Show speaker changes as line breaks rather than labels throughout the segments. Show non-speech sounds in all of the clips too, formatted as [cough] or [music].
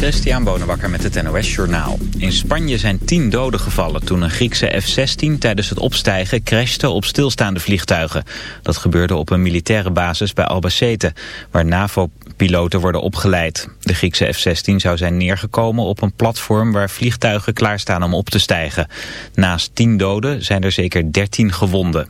Christian Bonenbakker met het NOS Journaal. In Spanje zijn tien doden gevallen toen een Griekse F-16 tijdens het opstijgen crashte op stilstaande vliegtuigen. Dat gebeurde op een militaire basis bij Albacete, waar NAVO-piloten worden opgeleid. De Griekse F-16 zou zijn neergekomen op een platform waar vliegtuigen klaarstaan om op te stijgen. Naast tien doden zijn er zeker dertien gewonden.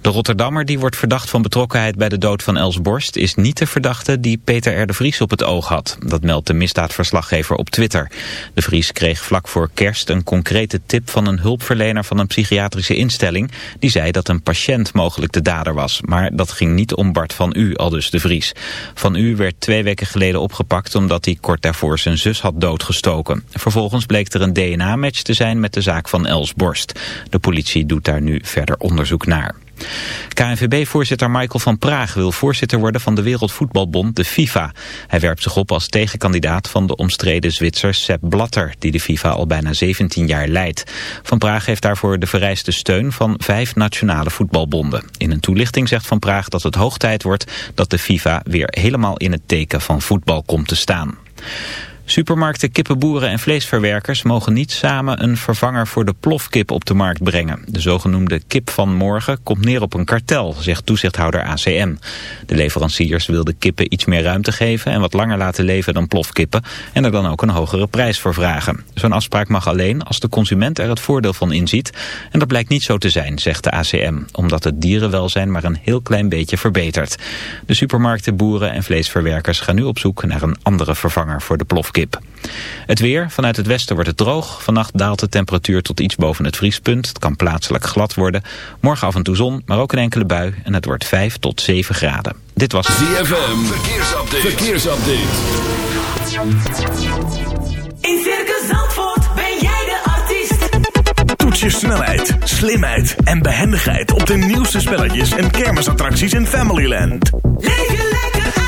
De Rotterdammer die wordt verdacht van betrokkenheid bij de dood van Els Borst... is niet de verdachte die Peter R. de Vries op het oog had. Dat meldt de misdaadverslaggever op Twitter. De Vries kreeg vlak voor kerst een concrete tip van een hulpverlener van een psychiatrische instelling... die zei dat een patiënt mogelijk de dader was. Maar dat ging niet om Bart van U, aldus de Vries. Van U werd twee weken geleden opgepakt omdat hij kort daarvoor zijn zus had doodgestoken. Vervolgens bleek er een DNA-match te zijn met de zaak van Els Borst. De politie doet daar nu verder onderzoek naar. KNVB-voorzitter Michael van Praag wil voorzitter worden van de Wereldvoetbalbond, de FIFA. Hij werpt zich op als tegenkandidaat van de omstreden Zwitser Sepp Blatter, die de FIFA al bijna 17 jaar leidt. Van Praag heeft daarvoor de vereiste steun van vijf nationale voetbalbonden. In een toelichting zegt Van Praag dat het hoog tijd wordt dat de FIFA weer helemaal in het teken van voetbal komt te staan. Supermarkten, kippenboeren en vleesverwerkers mogen niet samen een vervanger voor de plofkip op de markt brengen. De zogenoemde kip van morgen komt neer op een kartel, zegt toezichthouder ACM. De leveranciers wilden kippen iets meer ruimte geven en wat langer laten leven dan plofkippen en er dan ook een hogere prijs voor vragen. Zo'n afspraak mag alleen als de consument er het voordeel van inziet en dat blijkt niet zo te zijn, zegt de ACM, omdat het dierenwelzijn maar een heel klein beetje verbetert. De supermarkten, boeren en vleesverwerkers gaan nu op zoek naar een andere vervanger voor de plofkip. Het weer, vanuit het westen wordt het droog. Vannacht daalt de temperatuur tot iets boven het vriespunt. Het kan plaatselijk glad worden. Morgen af en toe zon, maar ook een enkele bui. En het wordt 5 tot 7 graden. Dit was
ZFM. Verkeersupdate. Verkeersupdate.
In Circus Zandvoort ben jij de artiest.
Toets je snelheid, slimheid en behendigheid op de nieuwste spelletjes en kermisattracties in Familyland.
Leef je lekker uit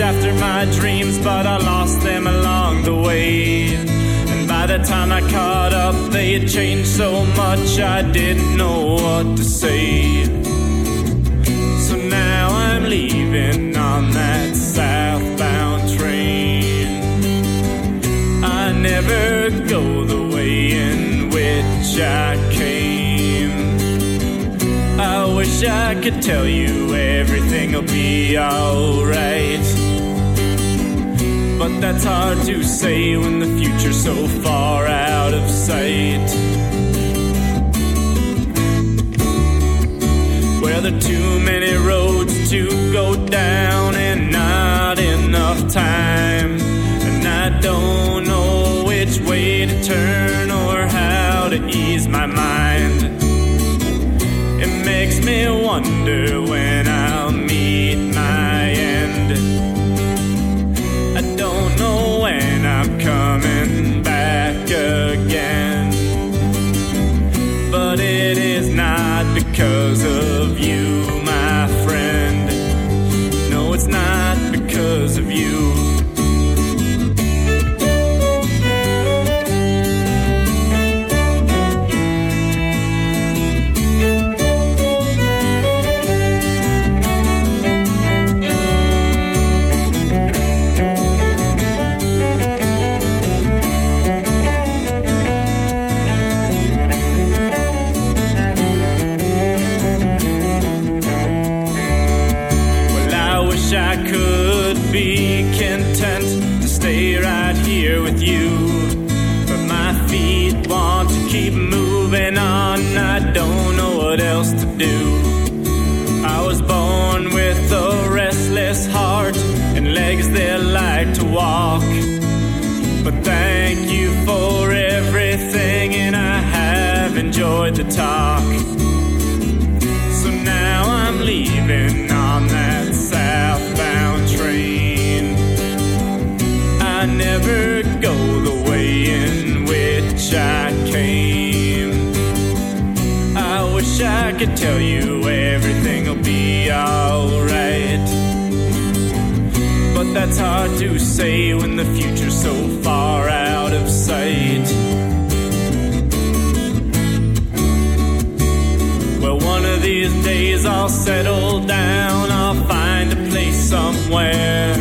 After my dreams, but I lost them along the way. And by the time I caught up, they had changed so much I didn't know what to say. So now I'm leaving on that southbound train. I never go the way in which I came. I wish I could tell you everything'll be alright. That's hard to say when the future's so far out of sight. Well, there are too many roads to go down and not enough time. And I don't know which way to turn or how to ease my mind. It makes me wonder when I'll talk. So now I'm leaving on that southbound train. I never go the way in which I came. I wish I could tell you everything'll be alright. But that's hard to say when the future's so far I'll settle down, I'll find a place somewhere.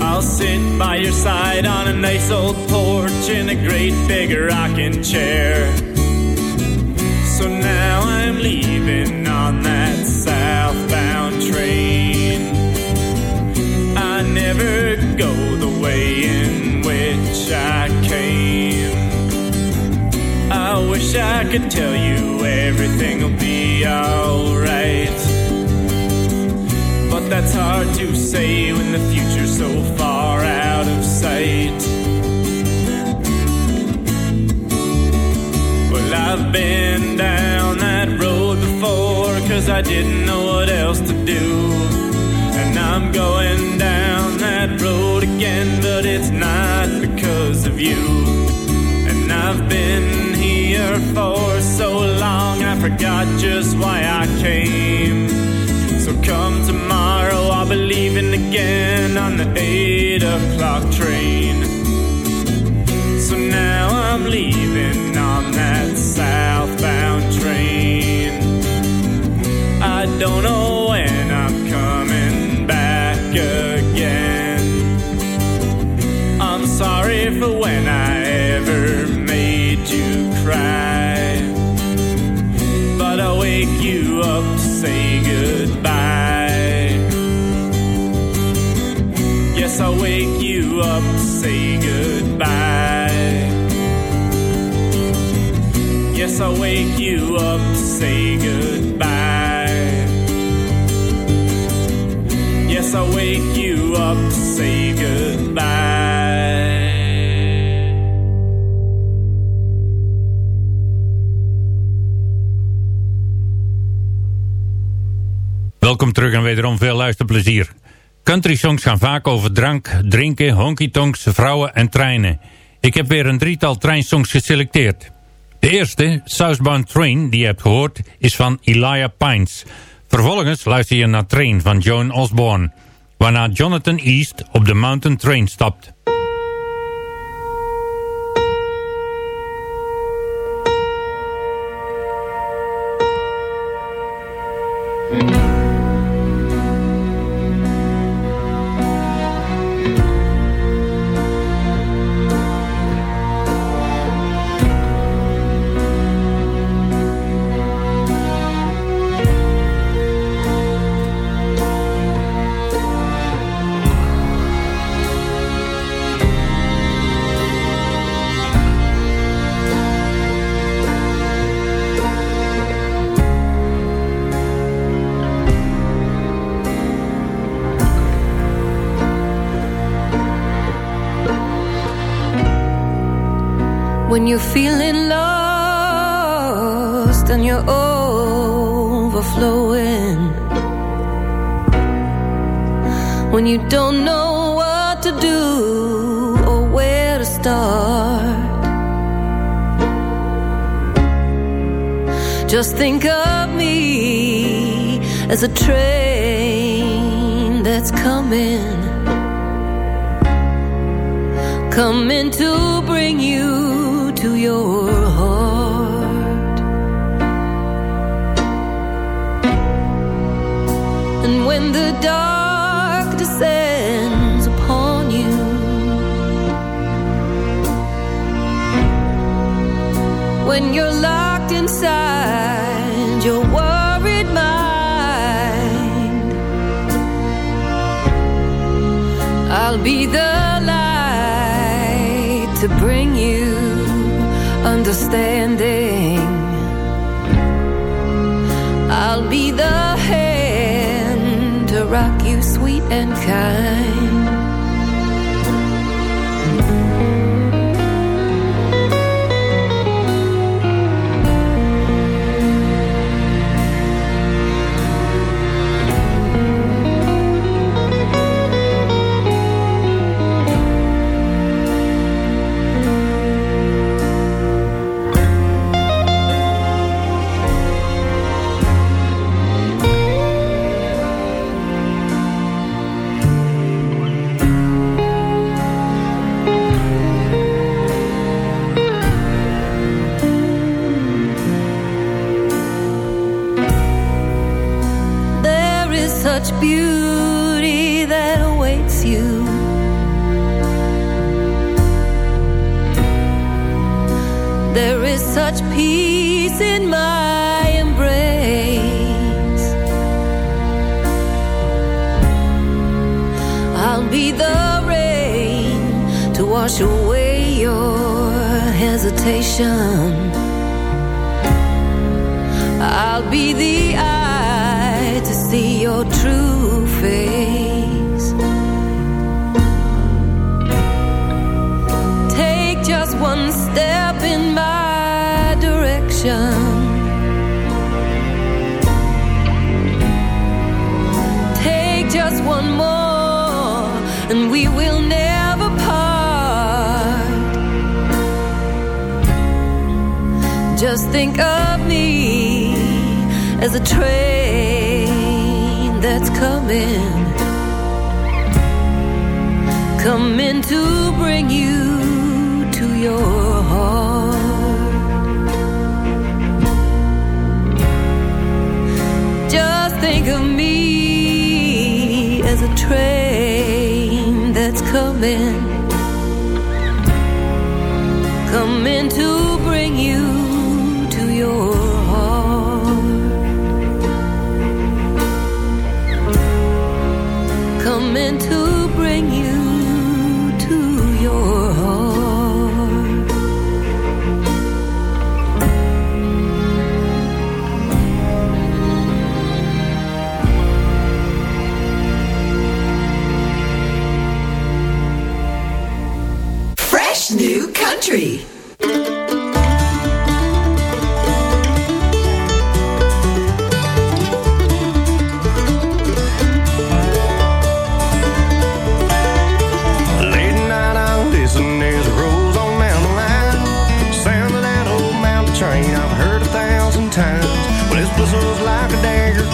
I'll sit by your side on a nice old porch in a great big rocking chair. So now I'm leaving on that southbound train. I never go the way in which I came. I wish I could tell you everything'll be alright. But that's hard to say when the future's so far out of sight. Well, I've been down that road before, cause I didn't know what else to do. And I'm going down that road again, but it's not because of you. And I've been here for forgot just why I came. So come tomorrow, I'll be leaving again on the 8 o'clock train. So now I'm leaving up say goodbye. Yes, I'll wake you up say goodbye.
Welkom terug en wederom veel luisterplezier. Country songs gaan vaak over drank, drinken, honky-tonks, vrouwen en treinen. Ik heb weer een drietal treinsongs geselecteerd. De eerste, Southbound Train, die je hebt gehoord, is van Elijah Pines. Vervolgens luister je naar Train van Joan Osborne, waarna Jonathan East op de Mountain Train stapt.
You don't when you're locked inside your worried mind, I'll be the light to bring you understanding. I'll be the hand to rock you sweet and kind. Such peace in my embrace. I'll be the rain to wash away your hesitation. And we will never part. Just think of me as a train that's coming, coming to bring you to your heart. Just think of me as a train coming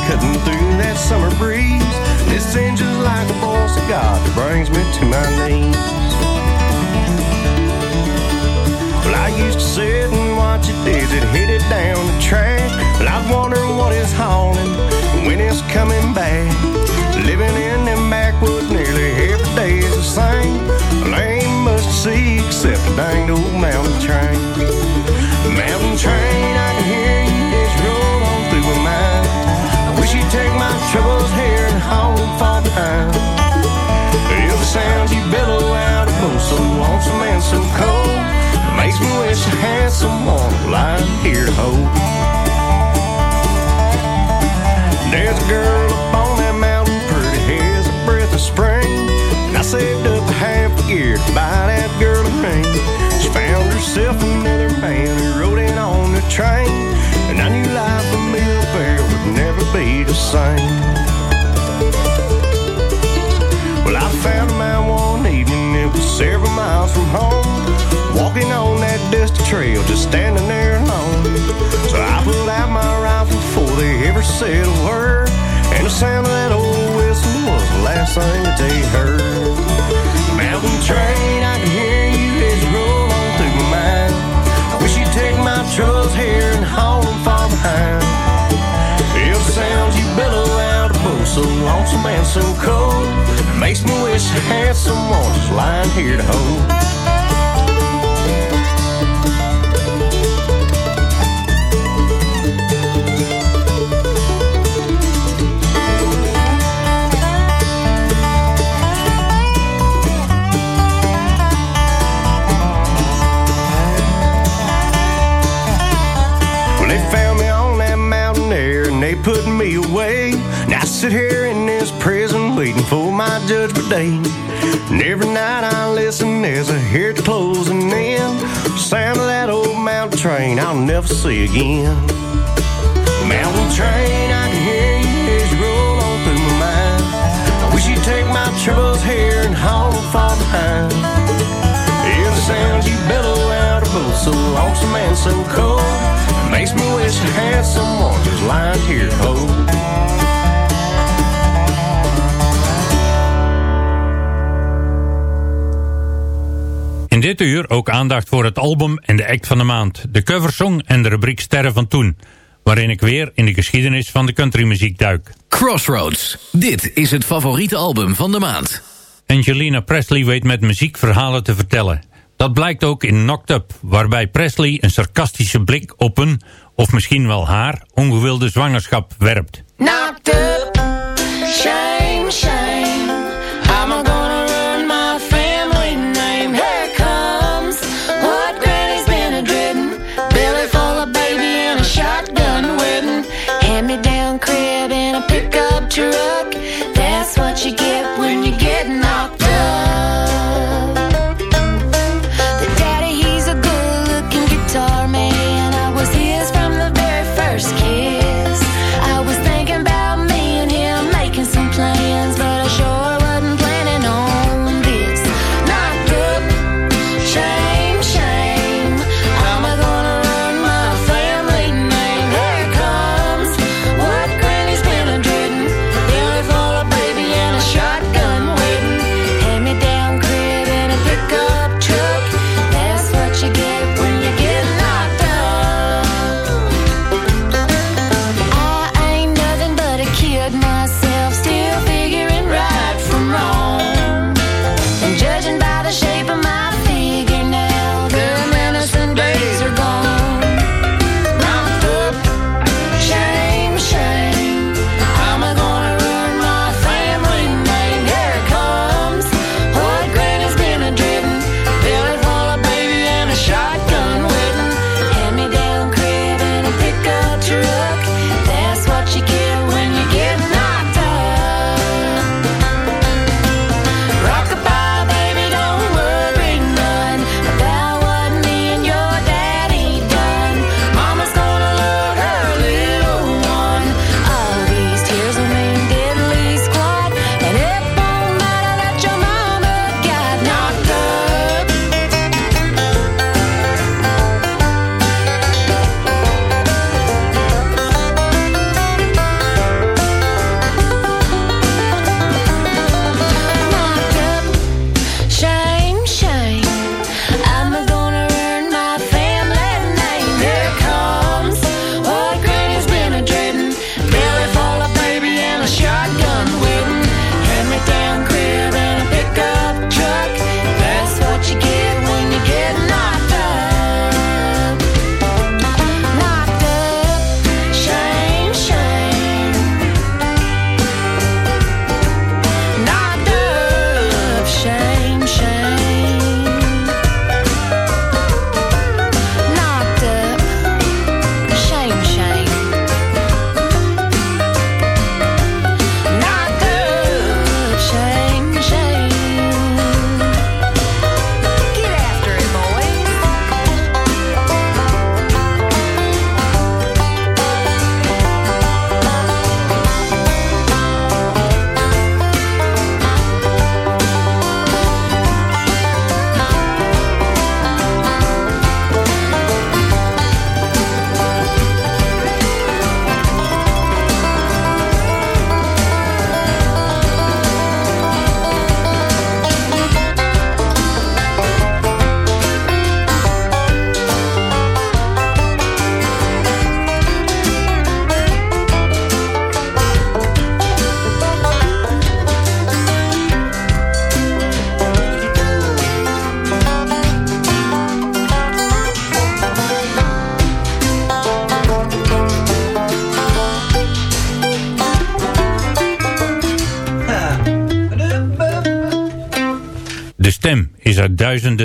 cutting through that summer breeze. This engine's like a bowl cigar that brings me to my knees. Well, I used to sit and watch it as it headed down the track. Well, I'd wonder what is hauling, when it's coming back. Living lying here to hold. There's a girl up on that mountain, pretty as a breath of spring. And I saved up a half a year to buy that girl a ring. She found herself another man who rode in on a train. And I knew life in Mill Fair would never be the same. Well, I found him out one evening, it was several miles from home. Walking on that dusty trail, just standing there alone. So I pulled out my rifle before they ever said a word. And the sound of that old whistle was the last thing that they heard. Mountain train, I can hear you as you roll on through my mind. I wish you'd take my troubles here and haul them far behind. It sounds you bellow out a boat so lonesome and so cold. Makes me wish I had someone just lying here to hold. Away. Now I sit here in this prison waiting for my judgment day. And every night I listen as I hear it closing in. Sound of that old mountain train I'll never see again. Mountain train, I can hear you as you roll on through my mind. I wish you'd take my troubles here and haul them far behind. Hear the sounds you bellow out of both so lonesome and so cold. Makes me wish I had someone just lying here to
dit uur ook aandacht voor het album en de act van de maand. De coversong en de rubriek Sterren van Toen. Waarin ik weer in de geschiedenis van de countrymuziek duik.
Crossroads. Dit is het favoriete album van de maand.
Angelina Presley weet met muziek verhalen te vertellen. Dat blijkt ook in Knocked Up, waarbij Presley een sarcastische blik op een, of misschien wel haar, ongewilde zwangerschap werpt.
Knocked up,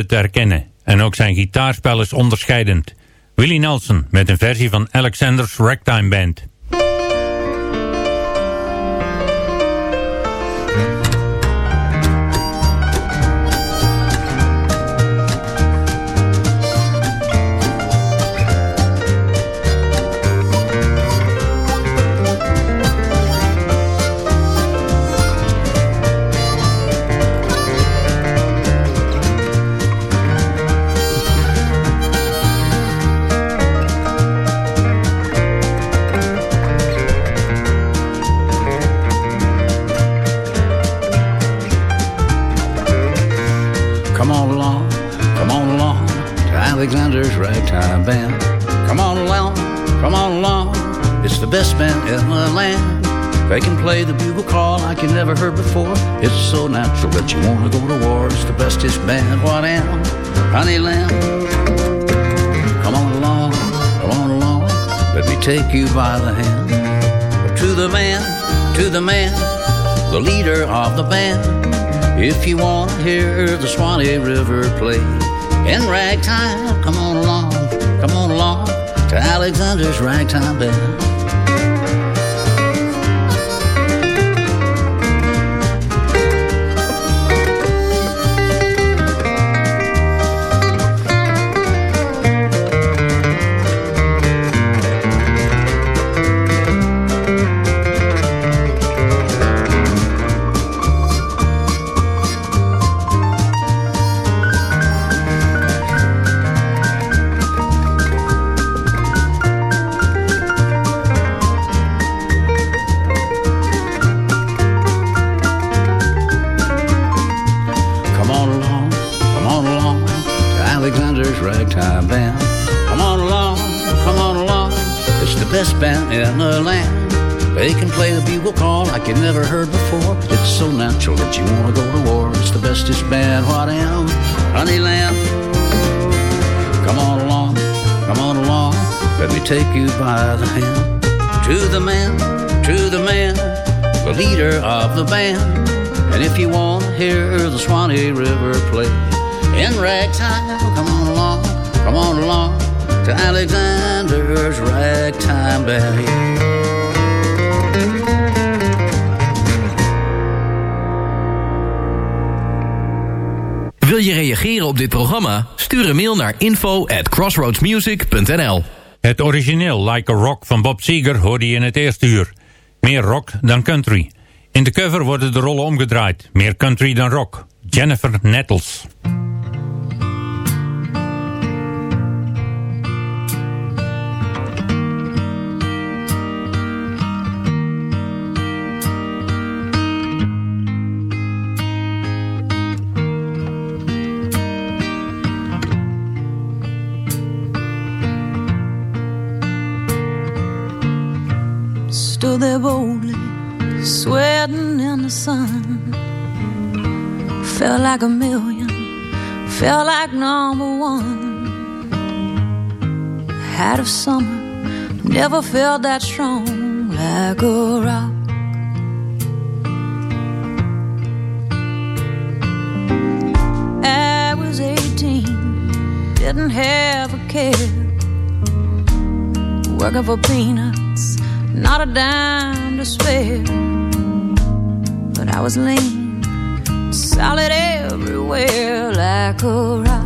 te herkennen. En ook zijn gitaarspel is onderscheidend. Willie Nelson met een versie van Alexander's Ragtime Band.
They can play the bugle call like you never heard before. It's so natural that you want to go to war. It's the bestest band, what am, honey lamb. Come on along, come on along, let me take you by the hand. To the man, to the man, the leader of the band. If you want to hear the Swanee River play in ragtime, come on along, come on along to Alexander's Ragtime Band. In the land. They can play the bugle call like you never heard before. It's so natural that you want to go to war. It's the bestest band, what am, honey lamb. Come on along, come on along, let me take you by the hand. To the man, to the man, the leader of the band. And if you want to hear the Swanee River play in ragtime, come on along, come on along to Alexander's Ragtime Band.
Wil je reageren op dit programma? Stuur een mail naar info at crossroadsmusic.nl
Het origineel Like a Rock van Bob Seger hoorde je in het eerste uur. Meer rock dan country. In de cover worden de rollen omgedraaid. Meer country dan rock. Jennifer Nettles.
Number one. Had of summer, never felt that strong like a rock. I was 18, didn't have a care. Working for peanuts, not a dime to spare. But I was lean, solid everywhere like a rock.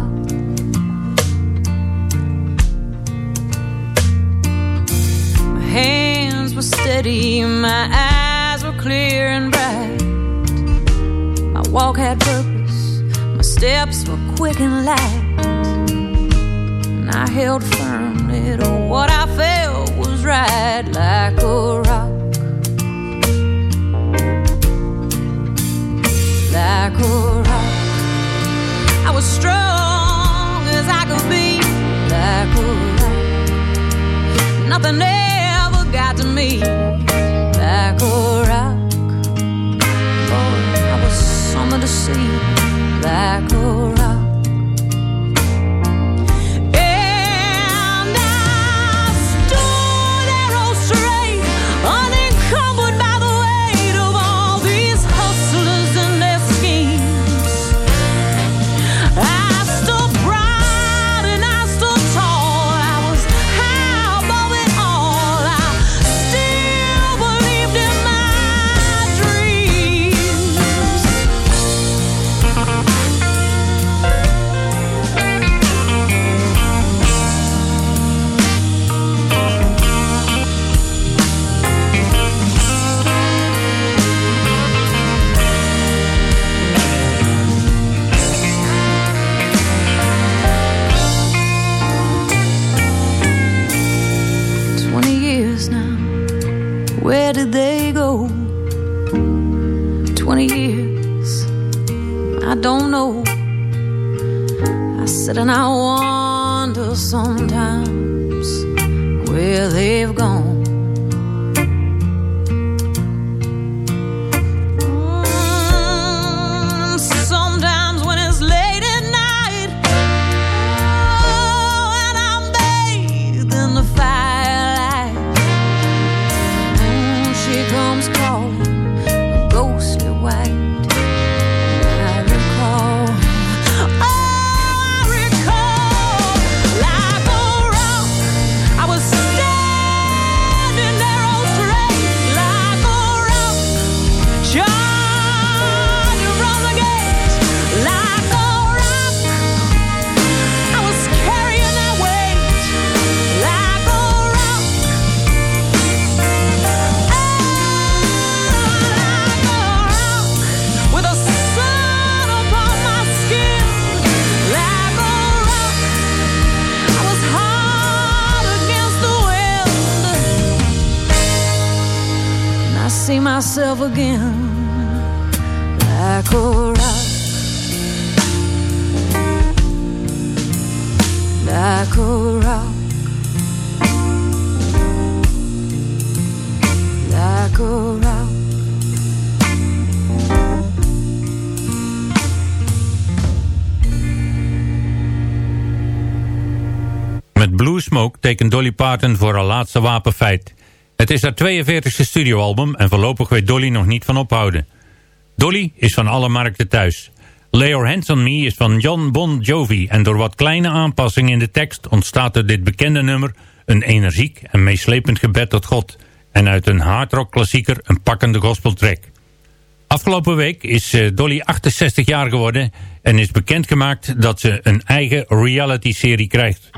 Steady, my eyes were clear and bright. My walk had purpose, my steps were quick and light. And I held firmly to what I felt was right like a rock. Like a rock. I was strong as I could be, like a rock. Nothing ever got to me, like a rock. Boy, I was something to see, like a rock. Myself again, like a rock, like a rock, like a rock.
Met Blue Smoke tekent Dolly Parton voor haar laatste wapenfeit. Het is haar 42e studioalbum en voorlopig weet Dolly nog niet van ophouden. Dolly is van alle markten thuis. Lay Your Hands On Me is van John Bon Jovi en door wat kleine aanpassingen in de tekst ontstaat uit dit bekende nummer een energiek en meeslepend gebed tot God en uit een hardrock klassieker een pakkende gospeltrack. Afgelopen week is eh, Dolly 68 jaar geworden en is bekendgemaakt dat ze een eigen reality-serie krijgt.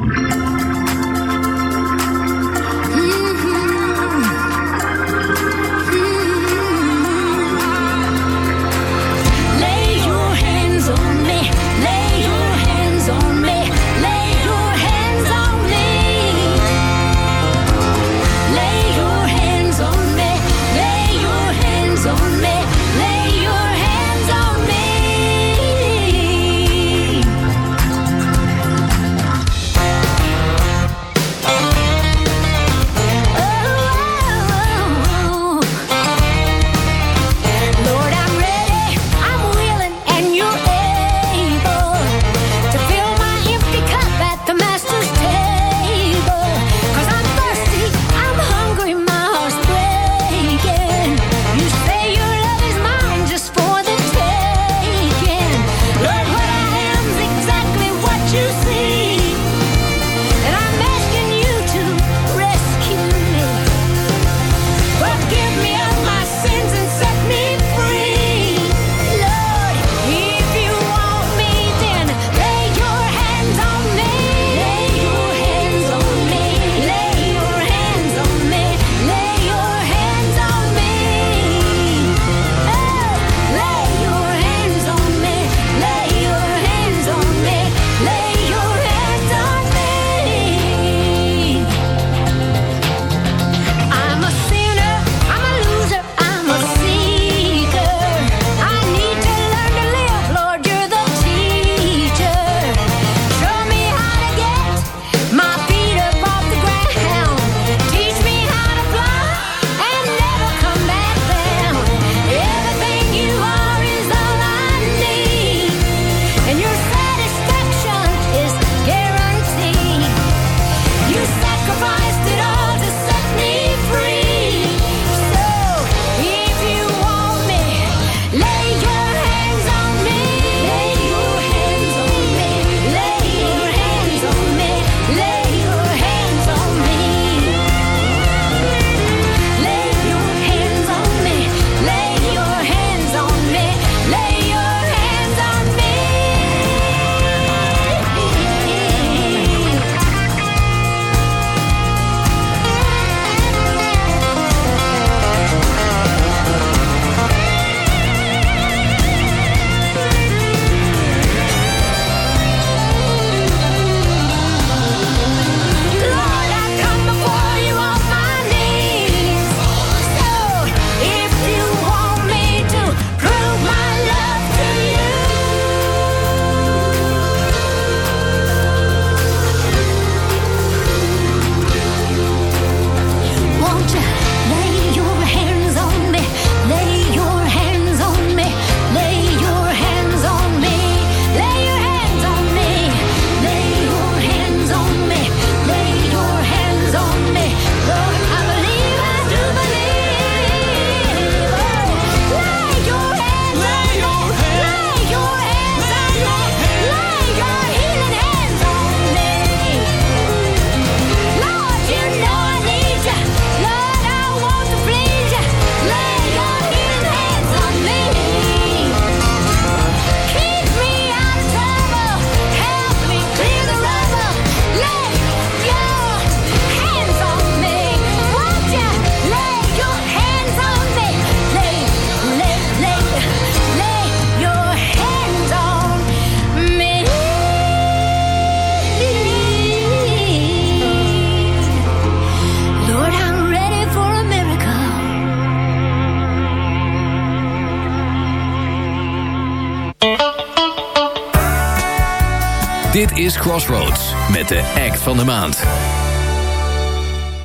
Crossroads met de act van de maand.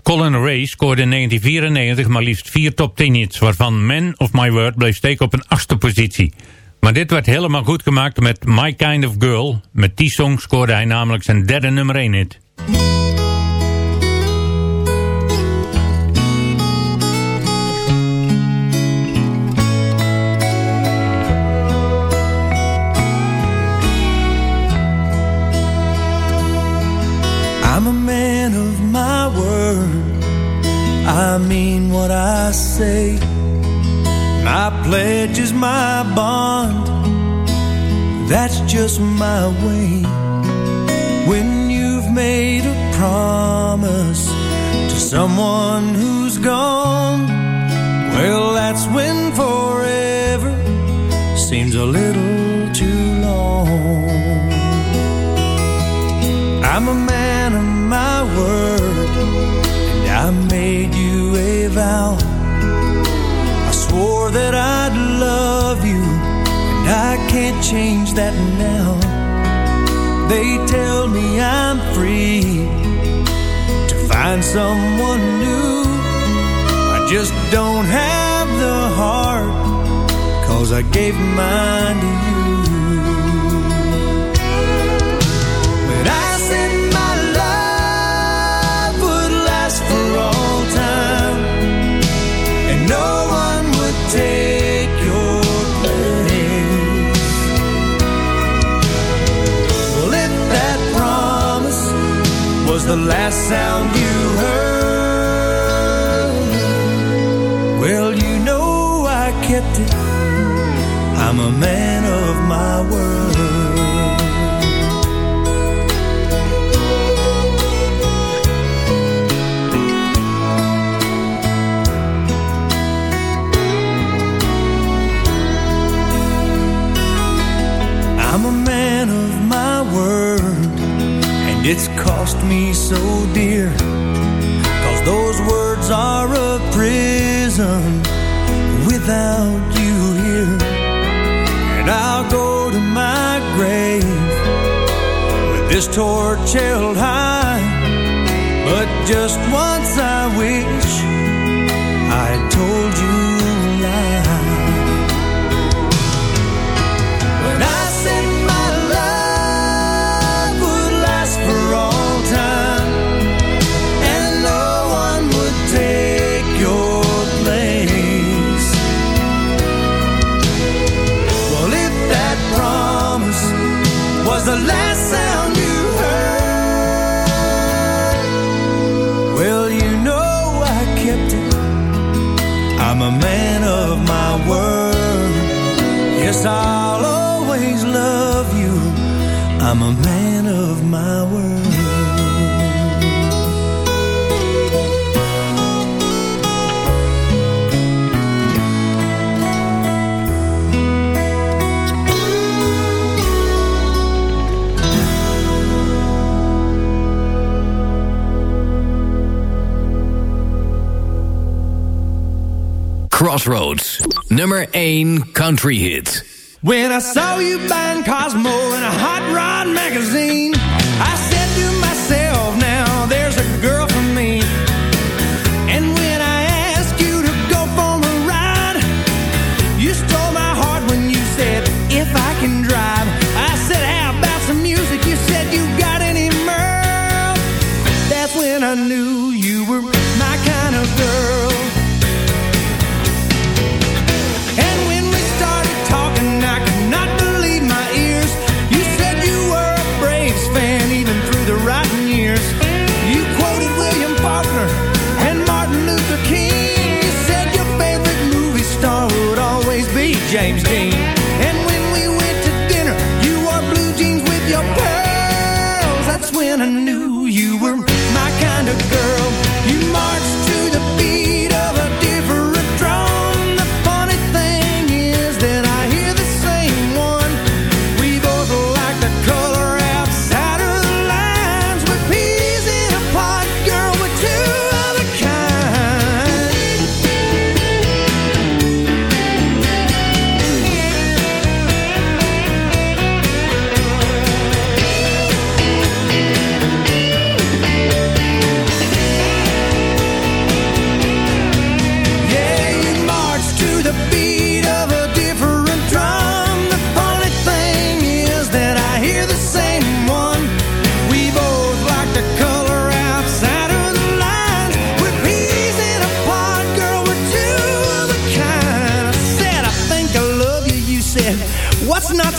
Colin Ray scoorde in 1994 maar liefst vier top 10 hits... waarvan Man of My Word bleef steken op een achtste positie. Maar dit werd helemaal goed gemaakt met My Kind of Girl. Met die song scoorde hij namelijk zijn derde nummer 1 hit.
My bond. That's just my way. When you've made a promise to someone who's gone, well, that's when forever seems a little too long. I'm a man of my word, and I made you a vow. Can't change that now. They tell me I'm free to find someone new. I just don't have the heart, cause I gave mine to you. Was the last sound you heard, well, you know I kept it. I'm a man of my word. I'm a man of my word, it's cost me so dear. Cause those words are a prison without you here. And I'll go to my grave with this torch held high. But just once I wish I told Yes, I'll always love you. I'm a man of my word.
Crossroads, nummer 1 country hit.
When I saw you buying Cosmo in a hot rod magazine, I said to myself, now there's a girl for me. And when I asked you to go for a ride, you stole my heart when you said, if I can drive. I said, how about some music? You said, you got any Merle? That's when I knew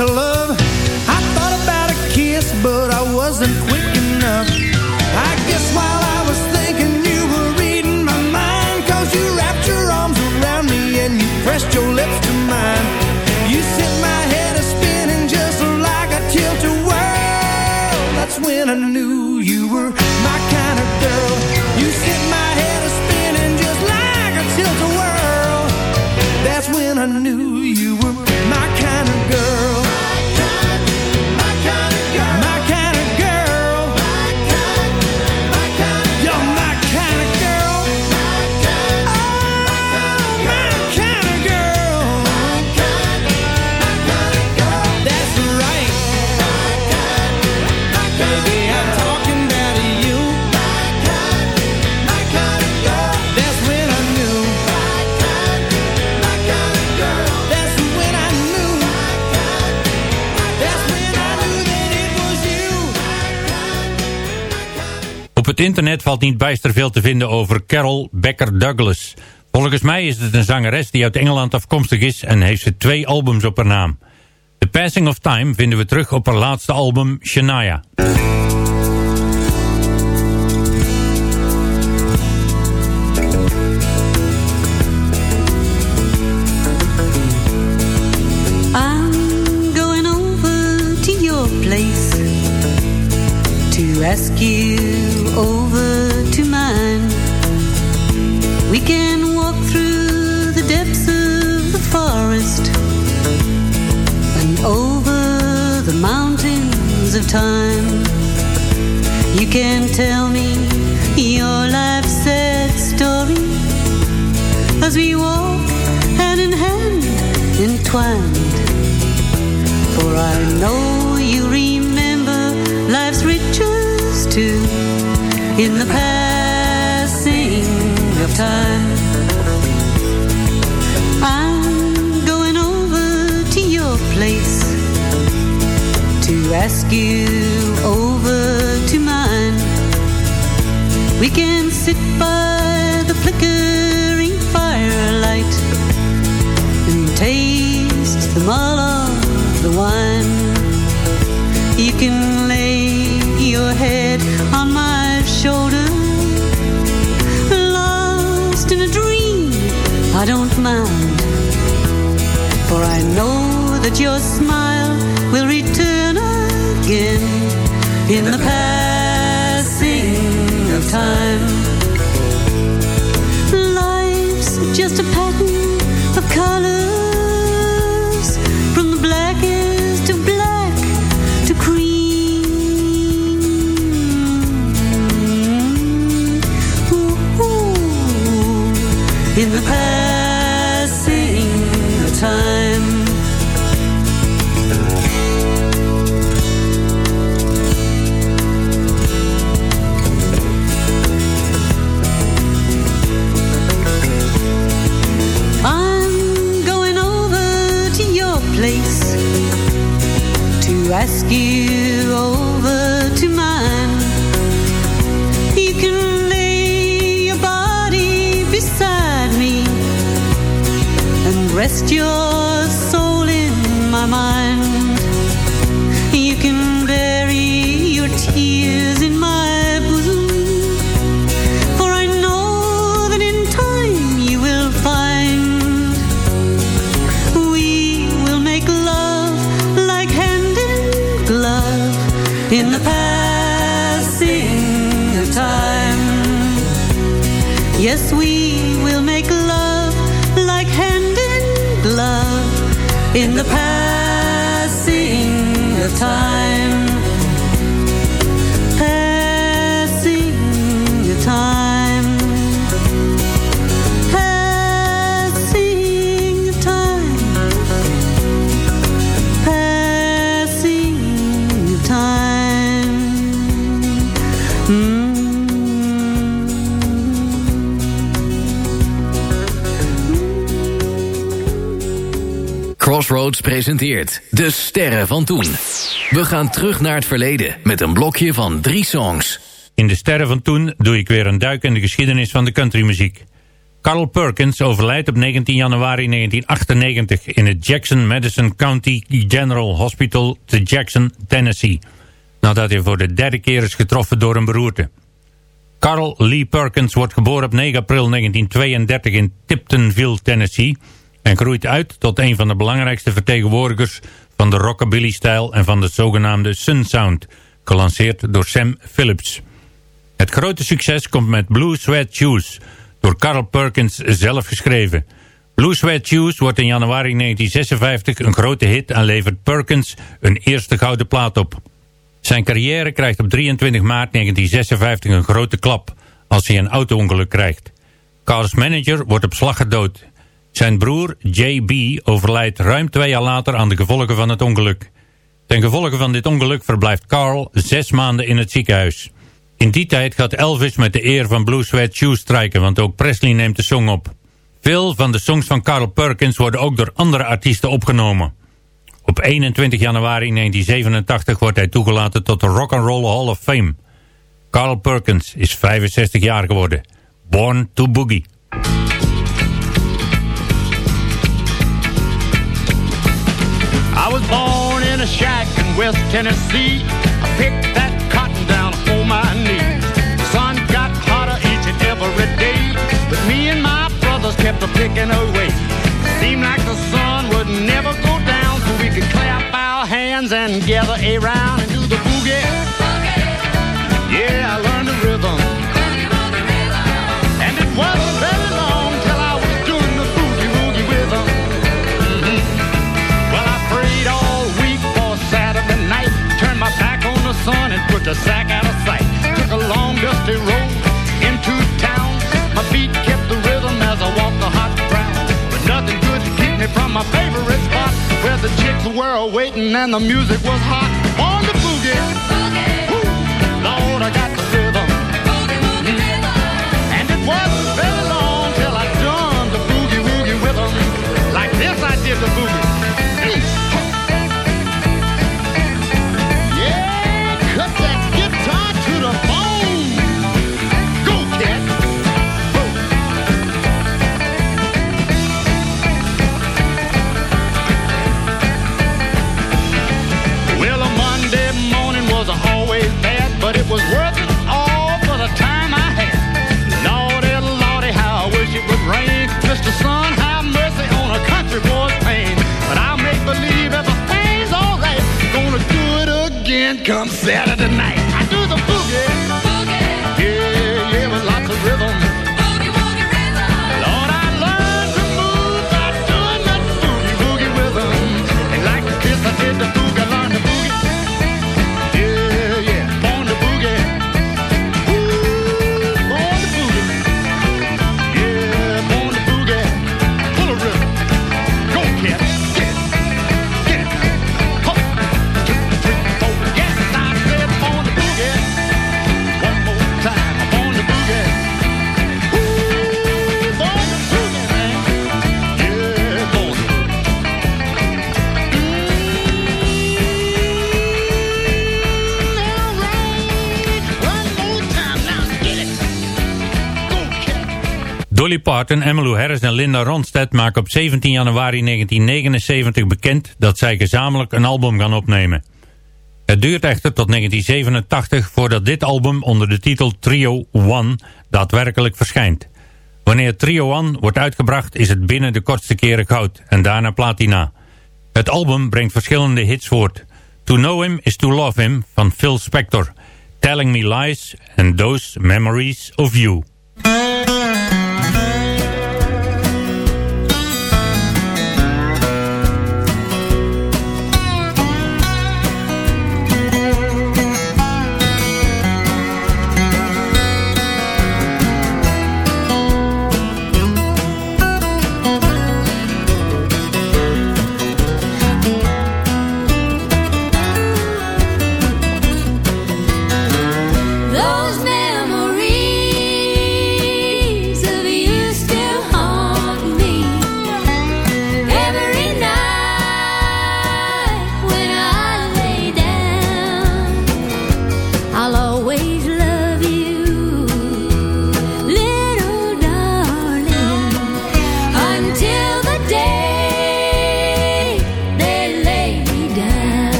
to love.
Het internet valt niet bijster veel te vinden over Carol Becker Douglas. Volgens mij is het een zangeres die uit Engeland afkomstig is en heeft ze twee albums op haar naam. The Passing of Time vinden we terug op haar laatste album Shania.
Can tell me your life's sad story as we walk hand in hand entwined. For I know you remember life's riches too in the passing of time. I'm going over to your place to ask you over sit by the flickering firelight and taste the mull of the wine. You can lay your head on my shoulder, lost in a dream. I don't mind, for I know that your smile will return again in the [laughs] passing of time. Just a pattern over to mine. You can lay your body beside me and rest your in the passing of time.
Crossroads presenteert De Sterren van Toen. We gaan terug naar het verleden met een blokje van drie songs.
In de sterren van toen doe ik weer een duik in de geschiedenis van de countrymuziek. Carl Perkins overlijdt op 19 januari 1998 in het Jackson Madison County General Hospital te Jackson, Tennessee. Nadat hij voor de derde keer is getroffen door een beroerte. Carl Lee Perkins wordt geboren op 9 april 1932 in Tiptonville, Tennessee... en groeit uit tot een van de belangrijkste vertegenwoordigers van de rockabilly-stijl en van de zogenaamde Sun Sound, gelanceerd door Sam Phillips. Het grote succes komt met Blue Sweat Shoes, door Carl Perkins zelf geschreven. Blue Sweat Shoes wordt in januari 1956 een grote hit en levert Perkins een eerste gouden plaat op. Zijn carrière krijgt op 23 maart 1956 een grote klap als hij een auto-ongeluk krijgt. Carl's manager wordt op slag gedood. Zijn broer J.B. overlijdt ruim twee jaar later aan de gevolgen van het ongeluk. Ten gevolge van dit ongeluk verblijft Carl zes maanden in het ziekenhuis. In die tijd gaat Elvis met de eer van Blue Sweat Shoes strijken, want ook Presley neemt de song op. Veel van de songs van Carl Perkins worden ook door andere artiesten opgenomen. Op 21 januari 1987 wordt hij toegelaten tot de Rock and Roll Hall of Fame. Carl Perkins is 65 jaar geworden. Born to Boogie.
West Tennessee. I picked that cotton down on my knees. The sun got hotter each and every day, but me and my brothers kept a picking away. Seemed like the sun would never go down, so we could clap our hands and gather around and do the boogie. The sack out of sight. Took a long dusty road into town. My feet kept the rhythm as I walked the hot ground. But nothing good to keep me from my favorite spot where the chicks were waiting and the music was hot. On the boogie. Woo. Lord, I got the rhythm. And it wasn't very long till I done the boogie woogie 'em. Like this, I did the boogie. Come Saturday
Emmylou Harris en Linda Ronstadt maken op 17 januari 1979 bekend dat zij gezamenlijk een album gaan opnemen. Het duurt echter tot 1987 voordat dit album onder de titel Trio One daadwerkelijk verschijnt. Wanneer Trio One wordt uitgebracht is het binnen de kortste keren goud en daarna platina. Het album brengt verschillende hits voort. To Know Him is To Love Him van Phil Spector, Telling Me Lies and Those Memories of You.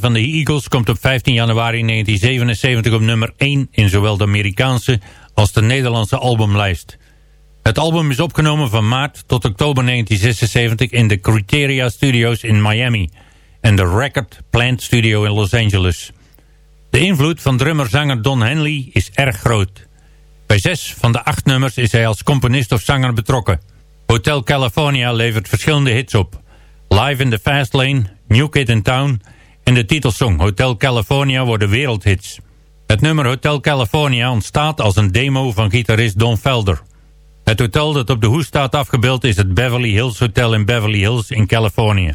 Van de Eagles komt op 15 januari 1977 op nummer 1 in zowel de Amerikaanse als de Nederlandse albumlijst. Het album is opgenomen van maart tot oktober 1976 in de Criteria Studios in Miami en de Record Plant Studio in Los Angeles. De invloed van drummer-zanger Don Henley is erg groot. Bij zes van de acht nummers is hij als componist of zanger betrokken. Hotel California levert verschillende hits op. Live in the Fast Lane, New Kid in Town en de titelsong Hotel California worden wereldhits. Het nummer Hotel California ontstaat als een demo van gitarist Don Felder. Het hotel dat op de hoes staat afgebeeld is het Beverly Hills Hotel in Beverly Hills in Californië.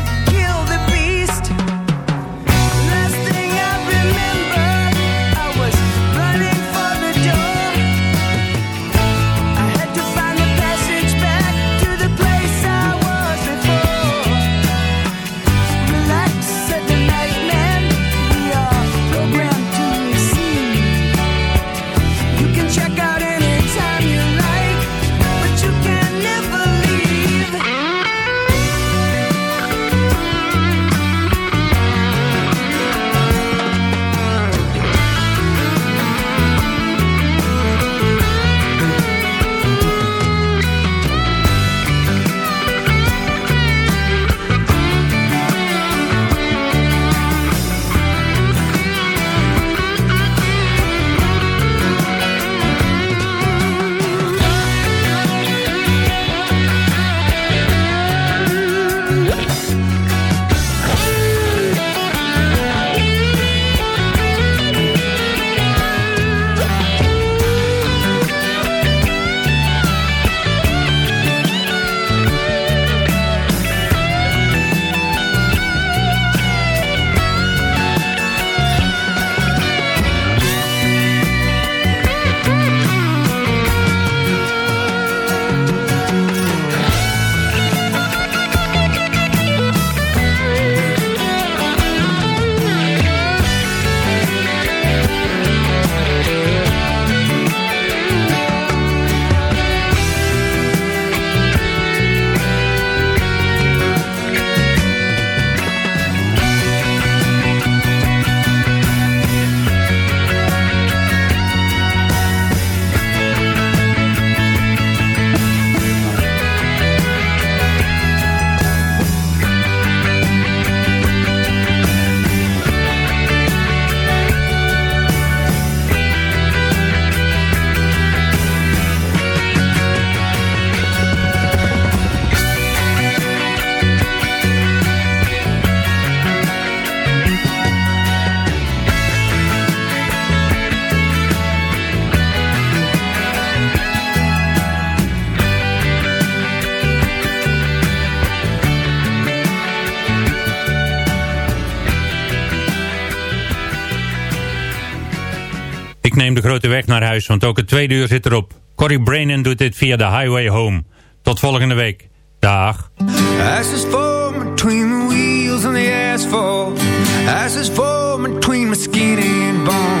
de weg naar huis, want ook het tweede uur zit erop. Corey Brainen doet dit via de Highway Home. Tot volgende week. Dag.
Ashes form between the wheels and the asphalt. Ashes form between my skin and bones.